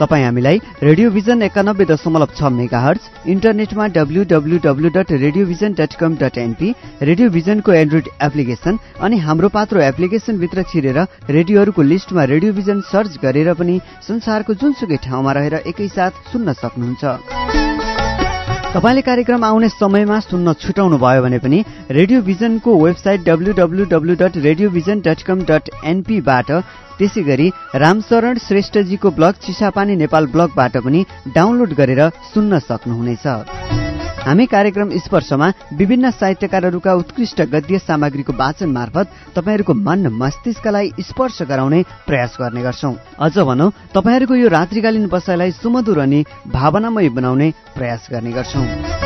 तपाईँ हामीलाई radio vision एकानब्बे दशमलव छ मेगा हर्च इन्टरनेटमा W W W dot radio vision dot com dot NP radio भिजनको android application अनि हाम्रो पात्रो एप्लिकेशनभित्र छिरेर रेडियोहरूको लिस्टमा रेडियो भिजन सर्च गरेर पनि संसारको जुनसुकै ठाउँमा रहेर एकैसाथ सुन्न सक्नुहुन्छ। तपाईँले कार्यक्रम आउने समयमा सुन्न छुटाउनु भयो भने पनि radio भिजनको website W W W dot radio vision dot com dot एनपीबाट त्यसै गरी रामशरण श्रेष्ठजीको ब्लग चिसापानी नेपाल ब्लगबाट पनि डाउनलोड गरेर सुन्न सक्नुहुनेछ। हामी कार्यक्रम स्पर्शमा विभिन्न साहित्यकारहरूका उत्कृष्ट गद्य सामग्रीको वाचन मार्फत तपाईँहरूको मन मस्तिष्कलाई स्पर्श गराउने प्रयास गर्ने गर्छौ। अझ भनौँ तपाईँहरूको यो रात्रिकालीन बसाइलाई सुमधुर अनि भावनामय बनाउने प्रयास गर्ने गर्छौं।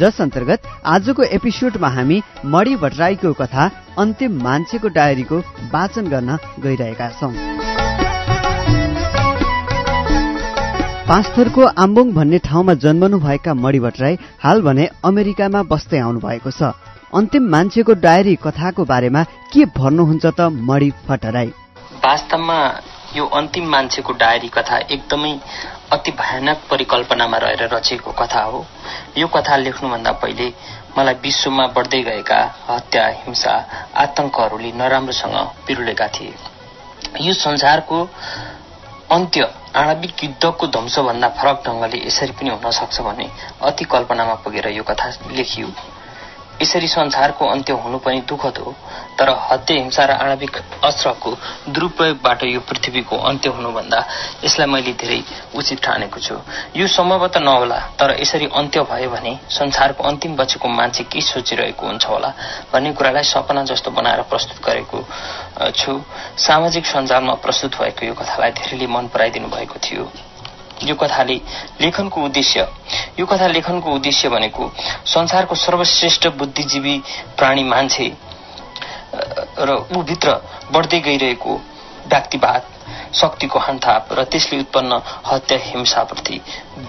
जस अन्तर्गत आजको एपिसोडमा हामी मणि भट्टराईको कथा अन्तिम मान्छेको डायरीको वाचन गर्न गइरहेका छौं। पाँचथरको आम्बोङ भन्ने ठाउँमा जन्मनुभएका मणि भट्टराई हाल भने अमेरिकामा बस्दै आउनु भएको छ। अन्तिम मान्छेको डायरी कथाको बारेमा के भन्नुहुन्छ त मणि भट्टराई? वास्तवमा यो अन्तिम मान्छेको डायरी कथा एकदमै अति भयानक परिकल्पनामा रहेर रचिएको कथा हो। यो कथा लेख्नुभन्दा पहिले मलाई विश्वमा बढ्दै गएका हत्या हिंसा आतंकहरूले नराम्रोसँग पिरुलेका थिए। यो संसारको अन्त्य आणविक युद्धको ध्वंसभन्दा फरक ढंगले यसरी पनि हुन सक्छ भन्ने अति कल्पनामा पुगेर यो कथा लेखियो। यसरी संसारको अन्त्य हुनु पनि दुःखद हो तर हत्या हिंसा र आणविक अस्त्रको दुरूपयोगबाट यो पृथ्वीको अन्त्य हुनुभन्दा यसलाई मैले धेरै उचित ठानेको छु। यो सम्भवतः नहोला तर यसरी अन्त्य भयो भने संसारको अन्तिम बचेको मान्छे के सोचिरहेको हुन्छ होला भन्ने कुरालाई सपना जस्तो बनाएर प्रस्तुत गरेको छु। सामाजिक सञ्जालमा प्रस्तुत भएको यो कथालाई धेरैले मन पराइदिनु भएको थियो। यो कथाले लेखनको उद्देश्य। यो कथा लेखनको उद्देश्य भनेको संसारको सर्वश्रेष्ठ बुद्धिजीवी प्राणी मान्छे र ऊभित्र बढ्दै गइरहेको व्यक्तिवाद शक्तिको हन्थाप र त्यसले उत्पन्न हत्या हिंसाप्रति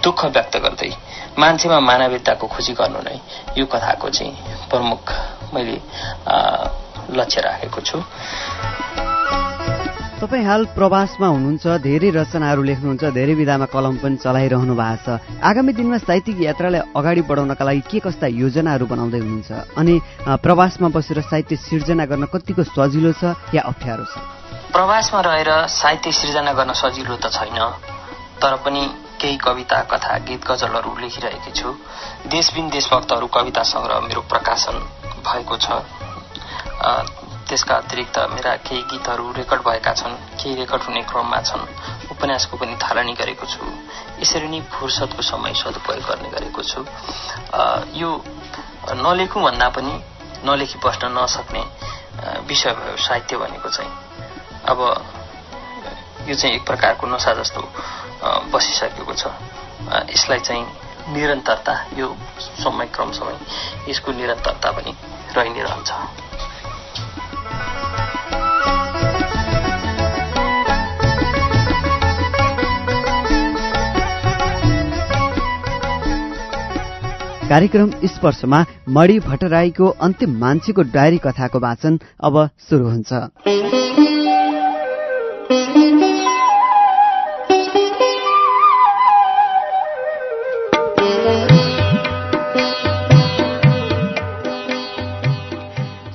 दुःख व्यक्त गर्दै मान्छेमा मानवीयताको खोजी गर्नु नै यो कथाको चाहिँ प्रमुख मैले लक्ष्य राखेको छु। तपाईँ हाल प्रवासमा हुनुहुन्छ धेरै रचनाहरू लेख्नुहुन्छ धेरै विधामा कलम पनि चलाइरहनु भएको छ। आगामी दिनमा साहित्यिक यात्रालाई अगाडि बढाउनका लागि के कस्ता योजनाहरू बनाउँदै हुनुहुन्छ? अनि प्रवासमा बसेर साहित्य सिर्जना गर्न कतिको सजिलो छ या अप्ठ्यारो छ? प्रवासमा रहेर साहित्य सिर्जना गर्न सजिलो त छैन तर पनि केही कविता कथा गीत गजलहरू लेखिरहेकी छु। देशबिन देशभक्तहरू कविता सङ्ग्रह मेरो प्रकाशन भएको छ। त्यसका अतिरिक्त मेरा केही गीतहरू रेकर्ड भएका छन् केही रेकर्ड हुने क्रममा छन्। उपन्यासको पनि थालनी गरेको छु। यसरी नै फुर्सदको समय सदुपयोग गर्ने गरेको छु। यो नलेखौँ भन्दा पनि नलेखी बस्न नसक्ने विषय भयो साहित्य भनेको चाहिँ। अब यो चाहिँ एक प्रकारको नसा जस्तो बसिसकेको छ। यसलाई चाहिँ निरन्तरता यो समय यसको निरन्तरता पनि रहि नै रहन्छ। कार्यक्रम स्पर्शमा मणि भट्टराईको अन्तिम मान्छेको डायरी कथाको वाचन अब सुरु हुन्छ।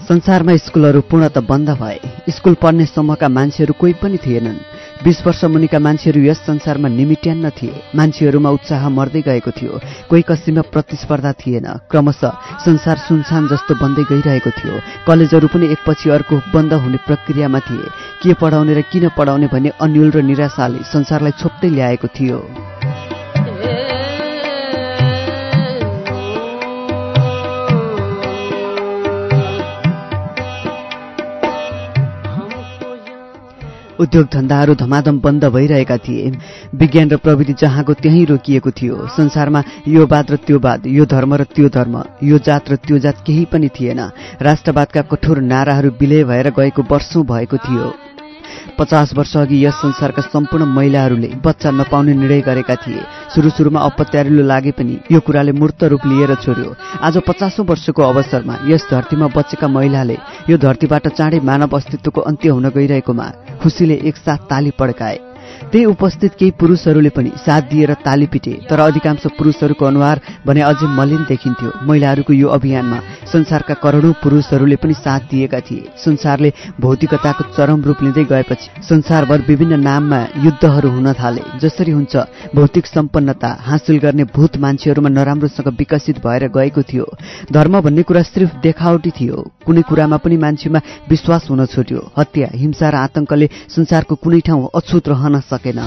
संसारमा स्कुलहरू पूर्णत बन्द भए स्कुल पढ्ने समूहका मान्छेहरू कोही पनि थिएनन्। बिस वर्ष मुनिका मान्छेहरू यस संसारमा निमिट्यान्न थिए मान्छेहरूमा उत्साह मर्दै गएको थियो। कोही कसीमा प्रतिस्पर्धा थिएन। क्रमशः संसार सुनसान जस्तो बन्दै गइरहेको थियो। कलेजहरू पनि एकपछि अर्को बन्द हुने प्रक्रियामा थिए। के पढाउने र किन पढाउने भन्ने अन्यल र निराशाले संसारलाई छोप्दै ल्याएको थियो। उद्योग धन्दाहरू धमाधम बन्द भइरहेका थिए। विज्ञान र प्रविधि जहाँको त्यहीँ रोकिएको थियो। संसारमा यो वाद र त्यो वाद यो धर्म र त्यो धर्म यो जात र त्यो जात केही पनि थिएन। राष्ट्रवादका कठोर नाराहरू विलय भएर गएको वर्षौं भएको थियो। पचास वर्ष अघि यस संसारका सम्पूर्ण महिलाहरूले बच्चा नपाउने निर्णय गरेका थिए। सुरु सुरुमा अपत्यारिलो लागे पनि यो कुराले मूर्त रूप लिएर छोड्यो। आज पचासौँ वर्षको अवसरमा यस धरतीमा बचेका महिलाले यो धरतीबाट चाँडै मानव अस्तित्वको अन्त्य हुन गइरहेकोमा खुसीले एकसाथ ताली पड्काए। त्यही उपस्थित केही पुरुषहरूले पनि साथ दिएर ताली पिटे तर अधिकांश पुरुषहरूको अनुहार भने अझै मलिन देखिन्थ्यो। महिलाहरूको यो अभियानमा संसारका करोडौं पुरुषहरूले पनि साथ दिएका थिए। संसारले भौतिकताको चरम रूप लिँदै गएपछि संसारभर विभिन्न नाममा युद्धहरू हुन थाले। जसरी हुन्छ भौतिक सम्पन्नता हासिल गर्ने भूत मान्छेहरूमा नराम्रोसँग विकसित भएर गएको थियो। धर्म भन्ने कुरा सिर्फ देखावटी थियो। कुनै कुरामा पनि मान्छेमा विश्वास हुन छोड्यो हत्या हिंसा र आतंकले संसारको कुनै ठाउँ अछुत रहन सकेन।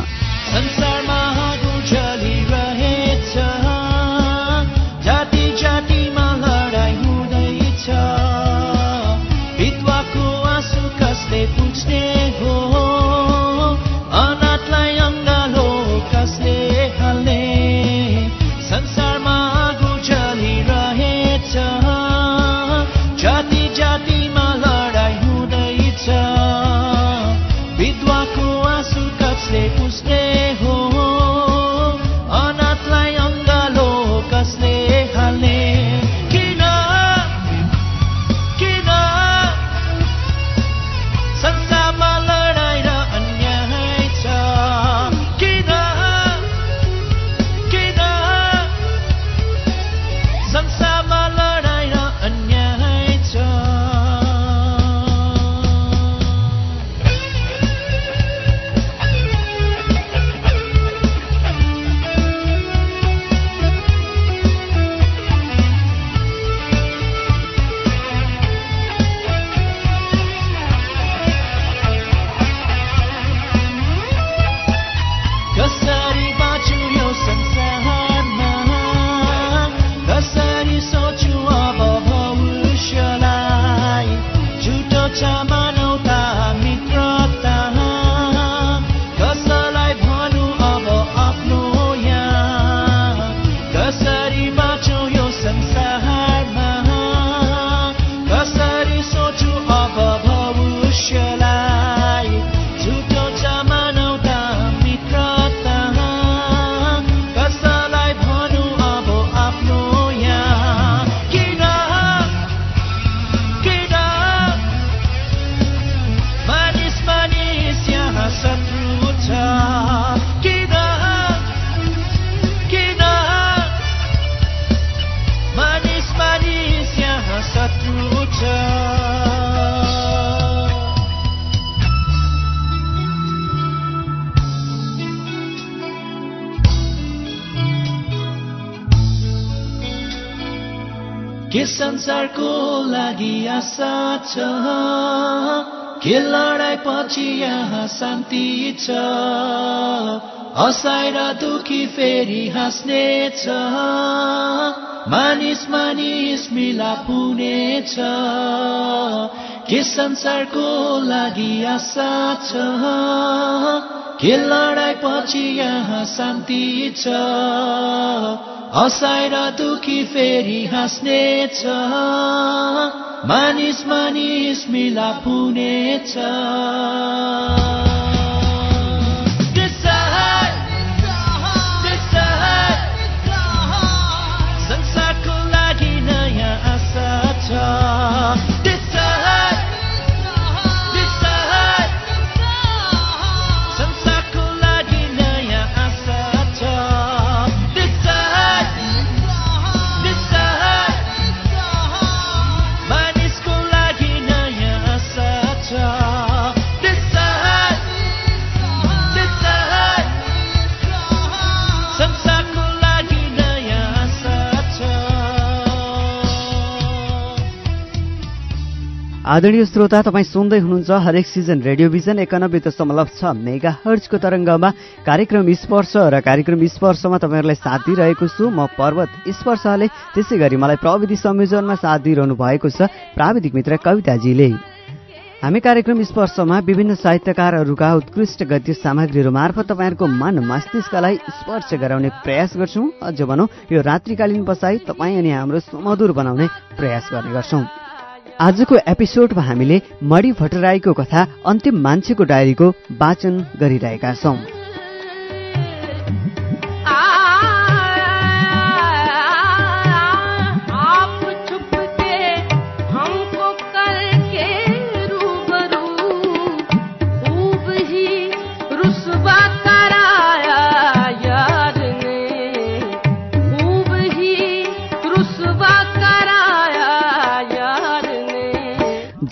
संसारको लागि आशा छ। के लडाइँ पछि यहाँ शान्ति छ? हँसाएर दुखी फेरि हाँस्ने छ। मानिस मानिस मिलाप हुनेछ के संसारको लागि आशा छ? के लडाइँ पछि यहाँ शान्ति छ? हँसाएर दुखी फेरि हाँस्ने छ मानिस मानिस मिलाप हुनेछ आदरणीय श्रोता तपाईँ सुन्दै हुनुहुन्छ हरेक सिजन रेडियोभिजन एकानब्बे दशमलव छ मेगा हर्जको तरङ्गमा। कार्यक्रम स्पर्श र कार्यक्रम स्पर्शमा तपाईँहरूलाई साथ दिइरहेको छु। म पर्वत स्पर्शले त्यसै गरी मलाई प्रविधि संयोजनमा साथ दिइरहनु भएको छ प्राविधिक मित्र कविताजीले। हामी कार्यक्रम स्पर्शमा विभिन्न साहित्यकारहरूका उत्कृष्ट गद्य सामग्रीहरू मार्फत तपाईँहरूको मन मस्तिष्कलाई स्पर्श गराउने प्रयास गर्छौँ। अझ भनौँ यो रात्रिकालीन बसाई तपाईँ अनि हाम्रो सुमधुर बनाउने प्रयास गर्ने गर्छौँ। आजको एपिसोडमा हामीले मणि भट्टराईको कथा अन्तिम मान्छेको डायरीको वाचन गरिरहेका छौँ।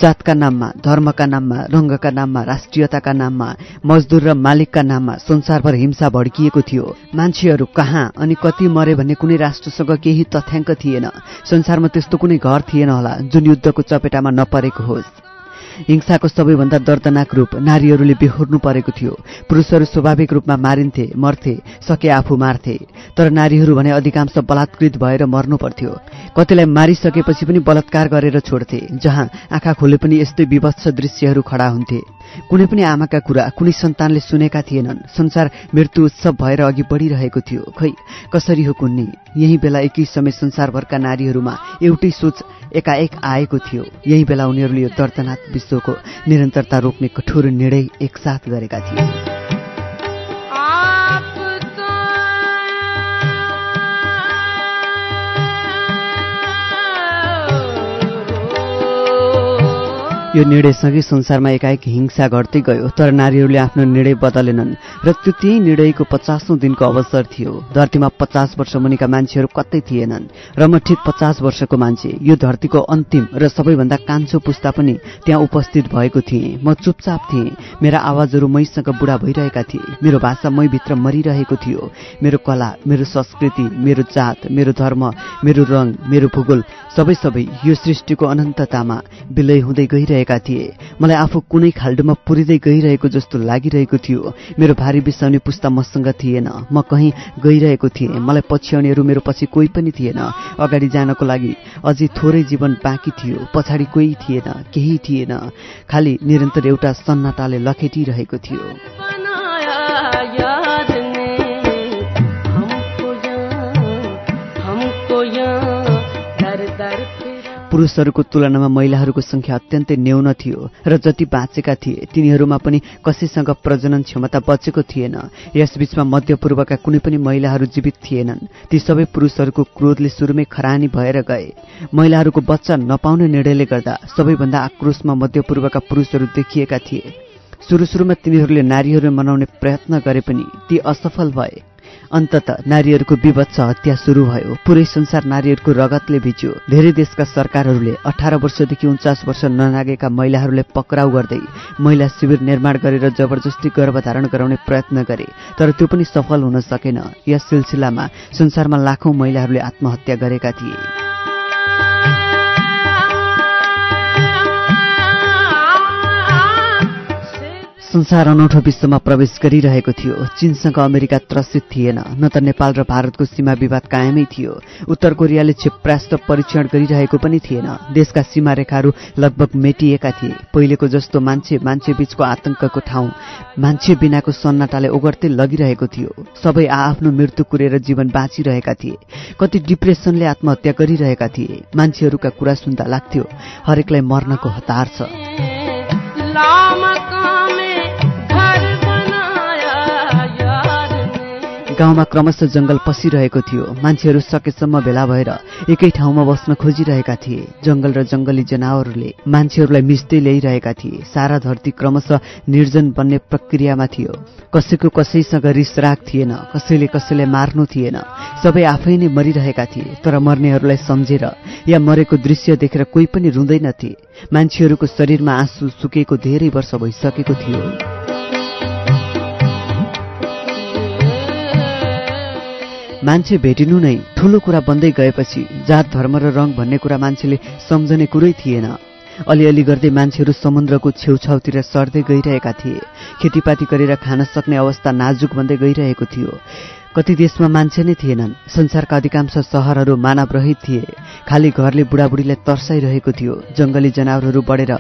जातका नाममा धर्मका नाममा रङ्गका नाममा राष्ट्रियताका नाममा मजदुर र मालिकका नाममा संसारभर हिंसा भड्किएको थियो। मान्छेहरू कहाँ अनि कति मरे भन्ने कुनै राष्ट्रसँग केही तथ्याङ्क थिएन। संसारमा त्यस्तो कुनै घर थिएन होला जुन युद्धको चपेटामा नपरेको होस्। हिंसाको सबैभन्दा दर्दनाक रूप नारीहरूले बेहोर्नु परेको थियो। पुरुषहरू स्वाभाविक रूपमा मारिन्थे मर्थे सके आफू मार्थे। तर नारीहरू भने अधिकांश बलात्कृत भएर मर्नु पर्थ्यो। कतिलाई मारिसकेपछि पनि बलात्कार गरेर छोड्थे जहाँ आँखा खोले पनि यस्तै विभत्स दृश्यहरू खडा हुन्थे। कुनै पनि आमाका कुरा कुनै सन्तानले सुनेका थिएनन्। संसार मृत्यु उत्सव भएर अघि बढिरहेको थियो। खै कसरी हो कुन्नी? यही बेला एकै समय संसारभरका नारीहरूमा एउटै सोच एकाएक आएको थियो। यही बेला उनीहरूले यो दर्दनाक विश्वको निरन्तरता रोक्ने कठोर निर्णय एकसाथ गरेका थिए। यो निर्णयसँगै संसारमा एकाएक हिंसा घट्दै गयो तर नारीहरूले आफ्नो निर्णय बदलेनन् र त्यो त्यही निर्णयको पचासौँ दिनको अवसर थियो। धरतीमा पचास वर्ष मुनिका मान्छेहरू कतै थिएनन् र म ठिक पचास वर्षको मान्छे। यो धरतीको अन्तिम र सबैभन्दा कान्छो पुस्ता पनि त्यहाँ उपस्थित भएको थिएँ। म चुपचाप थिएँ। मेरा आवाजहरू मैसँग बुढा भइरहेका थिए। मेरो भाषा मैभित्र मरिरहेको थियो। मेरो कला मेरो संस्कृति मेरो जात मेरो धर्म मेरो रङ मेरो भूगोल सबै सबै यो सृष्टिको अनन्ततामा विलय हुँदै गइरहेका थिए। मलाई आफू कुनै खाल्डोमा पुरिँदै गइरहेको जस्तो लागिरहेको थियो। मेरो भारी बिसाउने पुस्ता मसँग थिएन। म कहीँ गइरहेको थिएँ। मलाई पछ्याउनेहरू मेरो पछि कोही पनि थिएन। अगाडि जानको लागि अझै थोरै जीवन बाँकी थियो। पछाडि कोही थिएन केही थिएन। खालि निरन्तर एउटा सन्नाटाले लखेटिरहेको थियो। पुरुषहरूको तुलनामा महिलाहरूको संख्या अत्यन्तै न्यून थियो र जति बाँचेका थिए तिनीहरूमा पनि कसैसँग प्रजनन क्षमता बचेको थिएन। यसबीचमा मध्यपूर्वका कुनै पनि महिलाहरू जीवित थिएनन्। ती सबै पुरुषहरूको क्रोधले सुरुमै खरानी भएर गए। महिलाहरूको बच्चा नपाउने निर्णयले गर्दा सबैभन्दा आक्रोशमा मध्यपूर्वका पुरुषहरू देखिएका थिए। सुरु सुरुमा तिनीहरूले नारीहरू मनाउने प्रयत्न गरे पनि ती असफल भए। अन्तत नारीहरूको विभत्स हत्या सुरु भयो। पुरै संसार नारीहरूको रगतले भिज्यो। धेरै देशका सरकारहरूले अठार वर्षदेखि उन्चास वर्ष ननागेका महिलाहरूलाई पक्राउ गर्दै महिला शिविर निर्माण गरेर जबरजस्ती गर्भधारण गराउने प्रयत्न गरे तर त्यो पनि सफल हुन सकेन। यस सिलसिलामा संसारमा लाखौं महिलाहरूले आत्महत्या गरेका थिए। संसार अनौठो विश्वमा प्रवेश गरिरहेको थियो। चीनसँग अमेरिका त्रसित थिएन। न त नेपाल र भारतको सीमा विवाद कायमै थियो। उत्तर कोरियाले क्षेप्रास्त्र परीक्षण गरिरहेको पनि थिएन। देशका सीमा रेखाहरू लगभग मेटिएका थिए। पहिलेको जस्तो मान्छे मान्छे बीचको आतंकको ठाउँ मान्छे बिनाको सन्नाटाले ओगर्दै लगिरहेको थियो। सबै आआफ्नो मृत्यु कुरेर जीवन बाँचिरहेका थिए। कति डिप्रेसनले आत्महत्या गरिरहेका थिए। मान्छेहरूका कुरा सुन्दा लाग्थ्यो हरेकलाई मर्नको हतार छ। गाउँमा क्रमशः जंगल पसिरहेको थियो। मान्छेहरू सकेसम्म भेला भएर एकै ठाउँमा बस्न खोजिरहेका थिए। जंगल र जंगली जनावरहरूले मान्छेहरूलाई मिच्दै ल्याइरहेका थिए। सारा धरती क्रमशः निर्जन बन्ने प्रक्रियामा थियो। कसैको कसैसँग रिसराग थिएन कसैले कसैलाई मार्नु थिएन। सबै आफै नै मरिरहेका थिए तर मर्नेहरूलाई सम्झेर या मरेको दृश्य देखेर कोही पनि रुँदैनथे। मान्छेहरूको शरीरमा आँसु सुकेको धेरै वर्ष भइसकेको थियो। मान्छे भेटिनु नै ठूलो कुरा बन्दै गएपछि जात धर्म र रङ भन्ने कुरा मान्छेले सम्झने कुरै थिएन। अलिअलि गर्दै मान्छेहरू समुद्रको छेउछाउतिर सर्दै गइरहेका थिए। खेतीपाती गरेर खान सक्ने अवस्था नाजुक बन्दै गइरहेको थियो। कति देशमा मान्छे नै थिएनन्। संसारका अधिकांश सहरहरू मानवरहित थिए। खाली घरले बुढाबुढीलाई तर्साइरहेको थियो। जङ्गली जनावरहरू बढेर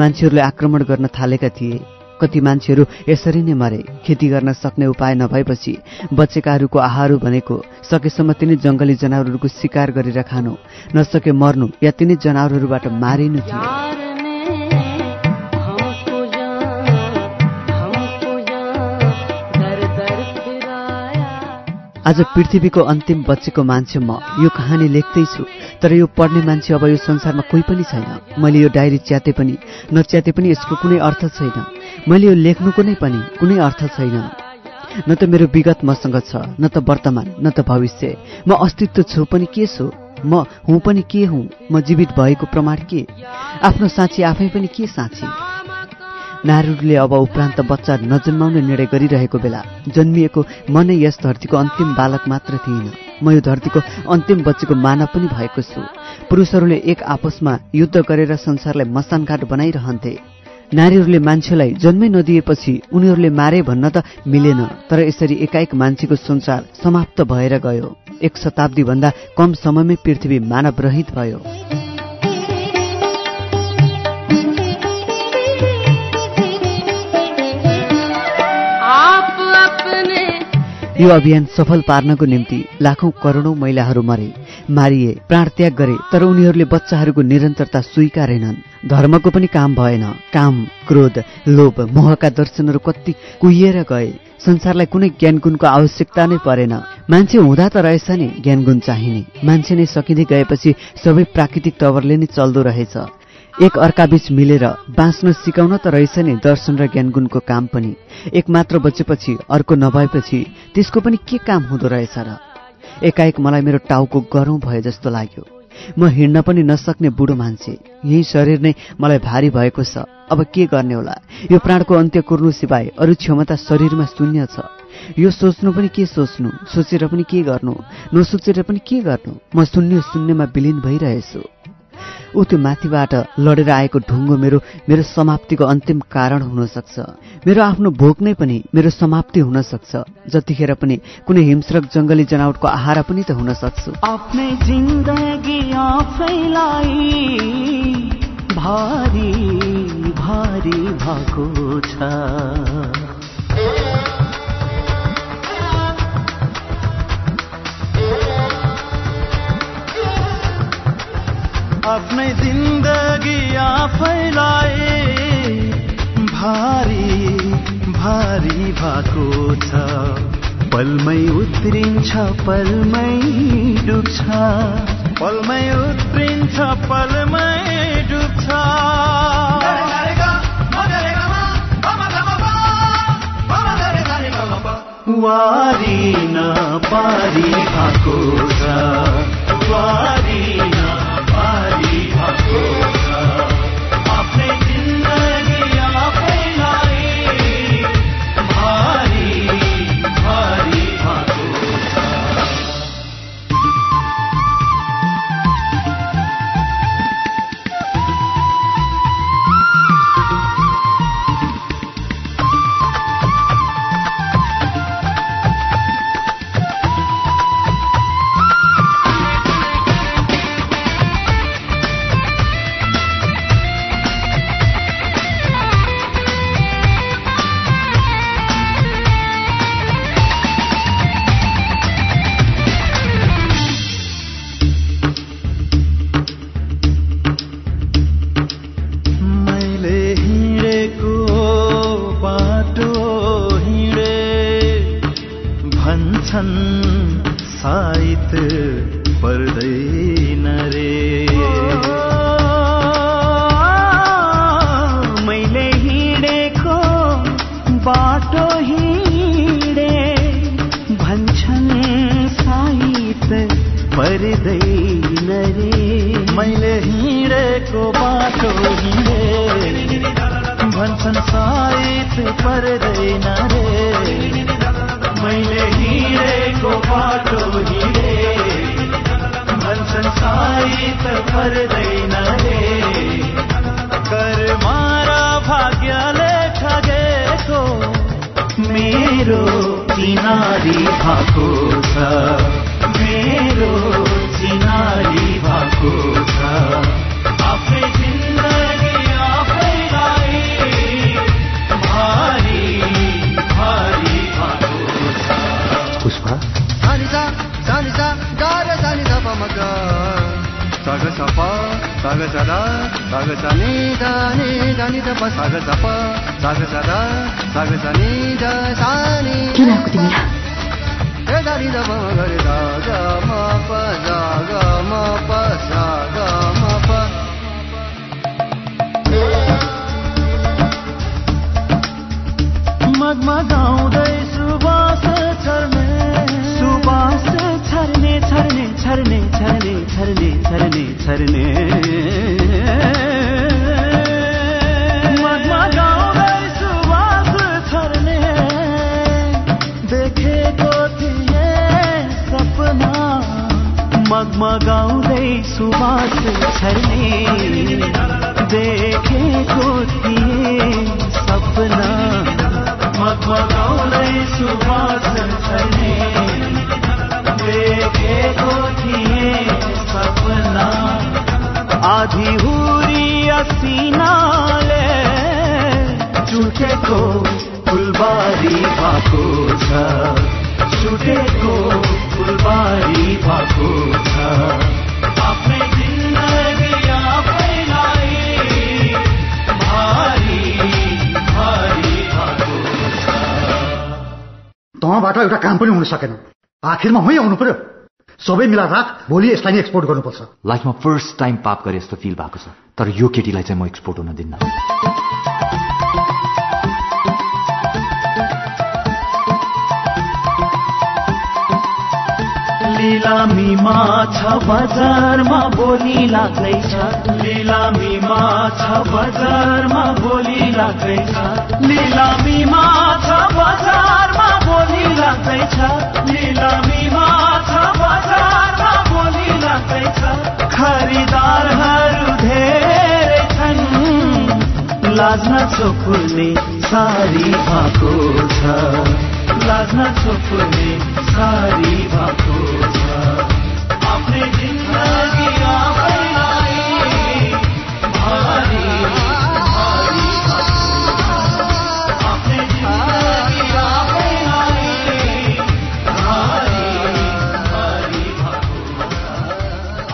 मान्छेहरूले आक्रमण गर्न थालेका थिए। कति मान्छेहरू यसरी नै मरे। खेती गर्न सक्ने उपाय नभएपछि बचेकाहरूको आहार भनेको सकेसम्म तिनै जङ्गली जनावरहरूको शिकार गरेर खानु नसके मर्नु या तिनै जनावरहरूबाट मारिनु थियो। आज पृथ्वीको अन्तिम बचेको मान्छे म। यो कहानी लेख्दैछु तर यो पढ्ने मान्छे अब यो संसारमा कोही पनि छैन। मैले यो डायरी च्याते पनि नच्याते पनि यसको कुनै अर्थ छैन। मैले यो लेख्नुको नै पनि कुनै अर्थ छैन। न त मेरो विगत मसँग छ न त वर्तमान न त भविष्य। म अस्तित्व छु पनि के छु? म हुँ पनि के हुँ? म जीवित भएको प्रमाण के? आफ्नो साँची आफै पनि के साँची? नारीहरूले अब उपरान्त बच्चा नजन्माउने निर्णय गरिरहेको बेला जन्मिएको म नै यस धरतीको अन्तिम बालक मात्र थिइनँ। म यो धरतीको अन्तिम बच्चेको मानव पनि भएको छु। पुरुषहरूले एक आपसमा युद्ध गरेर संसारलाई मसानघाट बनाइरहन्थे। नारीहरूले मान्छेलाई जन्मै नदिएपछि उनीहरूले मारे भन्न त मिलेन तर यसरी एकाएक मान्छेको संसार समाप्त भएर गयो। एक शताब्दीभन्दा कम समयमै पृथ्वी मानवरहित भयो। यो अभियान सफल पार्नको निम्ति लाखौं करोडौं महिलाहरू मरे मारिए प्राण त्याग गरे तर उनीहरूले बच्चाहरूको निरन्तरता स्वीकारेनन्। धर्मको पनि काम भएन। काम क्रोध लोभ मोहका दर्शनहरू कति कुहिएर गए। संसारलाई कुनै ज्ञानगुणको आवश्यकता नै परेन। मान्छे हुँदा त रहेछ नि ज्ञानगुण चाहिने। मान्छे नै सकिँदै गएपछि सबै प्राकृतिक तवरले नै चल्दो रहेछ। एक अर्काबीच मिलेर बाँच्न सिकाउन त रहेछ नि दर्शन र ज्ञानगुणको काम पनि। एक मात्र बचेपछि अर्को नभएपछि त्यसको पनि के काम हुँदो रहेछ र? एकाएक मलाई मेरो टाउको गरौँ भए जस्तो लाग्यो। म हिँड्न पनि नसक्ने बुढो मान्छे। यही शरीर नै मलाई भारी भएको छ। अब के गर्ने होला? यो प्राणको अन्त्य कुर्नु सिवाय अरू क्षमता शरीरमा शून्य छ। यो सोच्नु पनि के सोच्नु? सोचेर पनि के गर्नु? नसोचेर पनि के गर्नु? म शून्य शून्यमा विलिन भइरहेछु। ऊ त्यो माथिबाट लडेर आएको ढुङ्गो मेरो मेरो समाप्तिको अन्तिम कारण हुन सक्छ मेरो आफ्नो भोक नै पनि मेरो समाप्ति हुन सक्छ जतिखेर पनि कुनै हिंस्रक जङ्गली जनावटको आहारा पनि त हुन सक्छु भारी भारी भएको छ। आफ्नै जिन्दगी आफैलाई भारी भारी भएको छ। पलमै उत्रिन्छ पलमै डुब्छ। पलमै उत्रिन्छ पलमै डुब्छ। वारी न पारी भएको छ। पारी मेरो चिनारी भएको छ मेरो चिनारी भएको छ आफै जिन्दगी आफैलाई भारी भारी भएको छ पुष्पा? सानिसा सानिसा गार सानिसा मग सग सफ़ा सग सदा सग सनी द नि द नि धप सग सप सग सदा सग सनी द सानी किन आएको तिमीलाई? ए द नि रे द ग म प ग म प स ग म प। मगमगाउँदै सुबास झरने झरने झरने झरने झरने झरने मगाऊ गई सुबास देखे को दिए सपना। मगाऊ गई सुबास देखेको थिएँ सपना आधी हुरी असिनाले चुटेको फुलबारी भएको छ छुटेको फुलबारी भएको छ आफ्नै जिन्दगी आफैलाई भारी भारी भएको छ तँबाट एउटा काम पनि हुन सकेन आखिरमा मै आउनु पर्यो। सबै मिला राख भोलि यसलाई नै एक्सपोर्ट गर्नुपर्छ। लाइफमा फर्स्ट टाइम पाप गरे जस्तो फिल भएको छ। तर यो केटीलाई चाहिँ म एक्सपोर्ट हुन दिन्न। लिलामीमा छ बजारमा बोली लाग्दैछ। लिलामीमा छ बजारमा बोली लाग्दैछ। लिलामीमा छ बजारमा बोली लाग्दैछ। लिलामीमा छ बजारमा बोली लाग्दैछ। खरिदारहरू धेरै छन्। लाज्न चोखुल्ने सारी भएको छ। सारी जिन्दगी।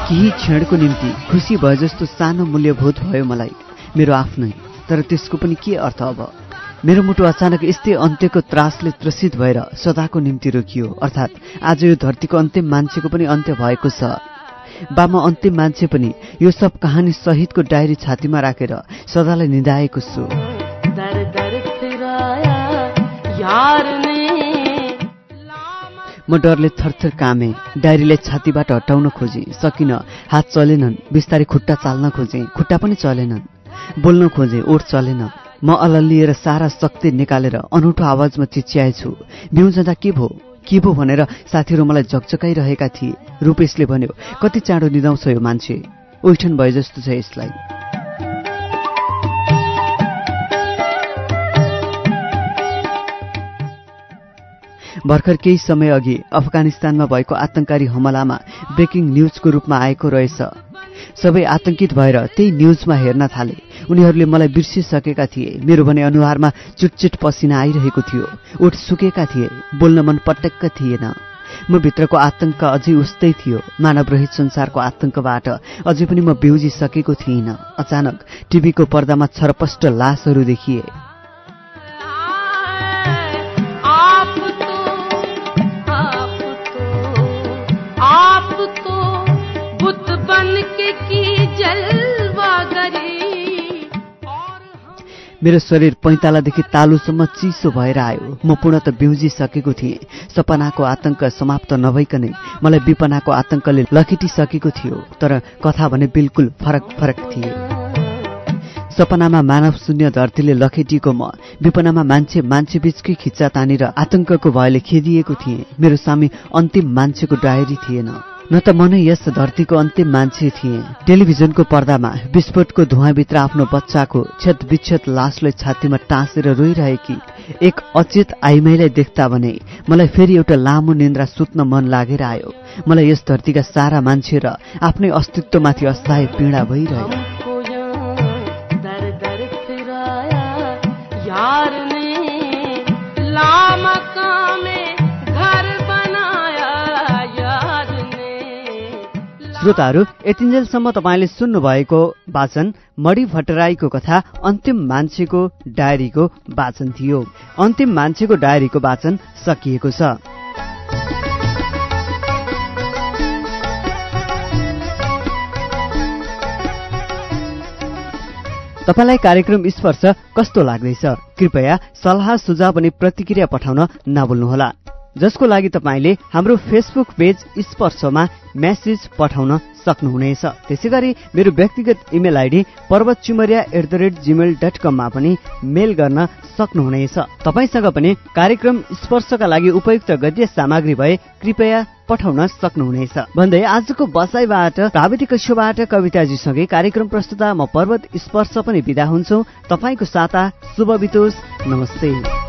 केही क्षणको निम्ति खुसी भए जस्तो सानो मूल्यभूत भयो मलाई मेरो आफ्नै तर त्यसको पनि के अर्थ अब? मेरो मुटु अचानक यस्तै अन्त्यको त्रासले त्रसित भएर सदाको निम्ति रोकियो। अर्थात् आज यो धरतीको अन्तिम मान्छेको पनि अन्त्य भएको छ। बामा अन्तिम मान्छे पनि यो सब कहानी सहितको डायरी छातीमा राखेर सदालाई निधाएको छु। म डरले थरथर कामे डायरीलाई छातीबाट हटाउन खोजेँ सकिन हात चलेनन् बिस्तारै खुट्टा चाल्न खोजेँ खुट्टा पनि चलेनन्। बोल्न खोजेँ ओठ चलेन म अलल्लिएर सारा शक्ति निकालेर अनौठो आवाजमा चिच्याएछु। बिउजँदा के भो के भो भनेर साथीहरू मलाई झकझकाइरहेका थिए। रूपेशले भन्यो कति चाँडो निदाउँछ यो मान्छे। ओइठन भए जस्तो छ यसलाई। भर्खर केही समय अघि अफगानिस्तानमा भएको आतंकारी हमलामा ब्रेकिङ न्युजको रूपमा आएको रहेछ। सबै आतंकित भएर त्यही न्युजमा हेर्न थाले। उनीहरूले मलाई बिर्सिसकेका थिए। मेरो भने अनुहारमा चुटचुट पसिना आइरहेको थियो। ओठ सुकेका थिए। बोल्न मन पटक्क थिएन। म भित्रको आतंक अझै उस्तै थियो। मानव रहित संसारको आतंकबाट अझै पनि म बिउजिसकेको थिइनँ। अचानक टिभीको पर्दामा छरपष्ट लासहरू देखिए। मेरो शरीर पैँतालादेखि तालुसम्म चिसो भएर आयो। म पूर्ण त बिउजिसकेको थिएँ। सपनाको आतंक समाप्त नभइकनै मलाई विपनाको आतंकले लखेटिसकेको थियो तर कथा भने बिल्कुल फरक फरक थिए सपनामा मानव शून्य धरतीले लखेटिएको म विपनामा मान्छे मान्छे बीचकै खिच्चा तानेर आतंकको भयले खेदिएको थिएँ। मेरो सामी अन्तिम मान्छेको डायरी थिएन। न त म नै यस धरतीको अन्तिम मान्छे थिएँ। टेलिभिजनको पर्दामा विस्फोटको धुवाँभित्र आफ्नो बच्चाको क्षत विक्षत लासलाई छातीमा टाँसेर रोइरहेकी एक अचेत आइमाईलाई देख्दा भने मलाई फेरि एउटा लामो निन्द्रा सुत्न मन लागेर आयो। मलाई यस धरतीका सारा मान्छे र आफ्नै अस्तित्वमाथि अस्थायी पीडा भइरह्यो। श्रोताहरू यतिन्जेलसम्म तपाईँले सुन्नुभएको वाचन मणि भट्टराईको कथा अन्तिम मान्छेको डायरीको वाचन थियो। अन्तिम मान्छेको डायरीको वाचन सकिएको छ। तपाईँलाई कार्यक्रम स्पर्श कस्तो लाग्दैछ? कृपया सल्लाह सुझाव अनि प्रतिक्रिया पठाउन नभुल्नुहोला। जसको लागि तपाईँले हाम्रो फेसबुक पेज स्पर्शमा म्यासेज पठाउन सक्नुहुनेछ। त्यसै गरी मेरो व्यक्तिगत email ID Parbat Chumaria at the rate Gmail dot कममा पनि मेल गर्न सक्नुहुनेछ। तपाईँसँग पनि कार्यक्रम स्पर्शका लागि उपयुक्त गद्य सामग्री भए कृपया पठाउन सक्नुहुनेछ। भन्दै आजको बसाइबाट प्राविधिक कक्षबाट कविताजीसँगै कार्यक्रम प्रस्तुता म पर्वत स्पर्श पनि विदा हुन्छौ। तपाईँको साता शुभ नमस्ते।